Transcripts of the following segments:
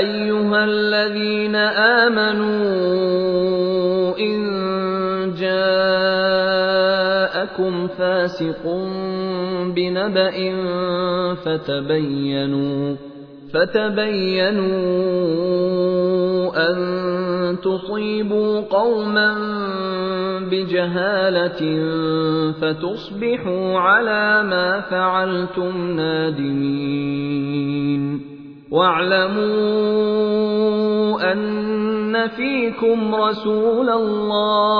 ايها الذين امنوا ان جاءكم فاسق بنبأ فتبينوا فتبينوا ان تصيبوا قوما بجهاله فتصبحوا على ما فعلتم نادمين. واعلموا أن فيكم رسول الله.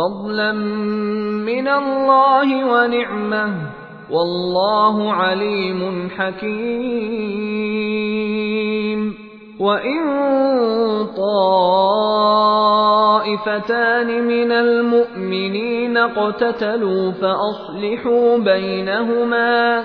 فضلا من الله ونعمة والله عليم حكيم. وإن طائفتان من المؤمنين اقتتلوا فأصلحوا بينهما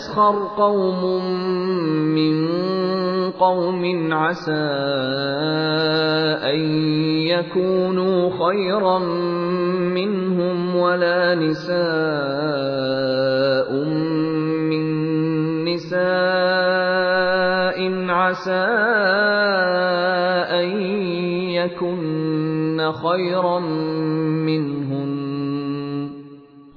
يسخر قوم من قوم عسى أن يكونوا خيرا منهم ولا نساء من نساء عسى أن يكن خيرا منهن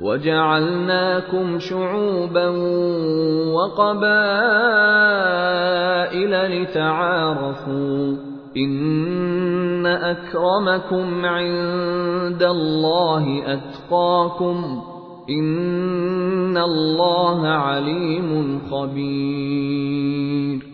وجعلناكم شعوبا وقبائل لتعارفوا إن أكرمكم عند الله أتقاكم إن الله عليم خبير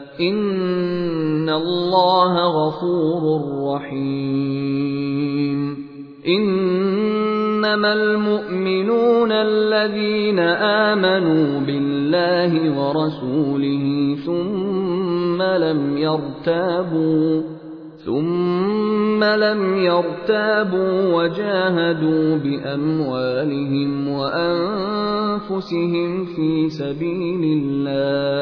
إن الله غفور رحيم إنما المؤمنون الذين آمنوا بالله ورسوله ثم لم يرتابوا ثم لم يرتابوا وجاهدوا باموالهم وانفسهم في سبيل الله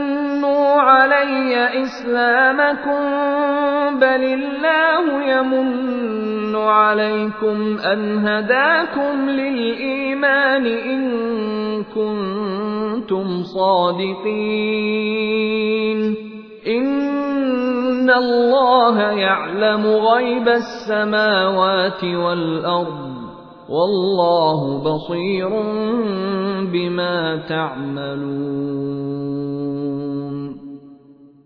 علي اسلامكم بل الله يمن عليكم ان هداكم للايمان ان كنتم صادقين إن الله يعلم غيب السماوات والأرض والله بصير بما تعملون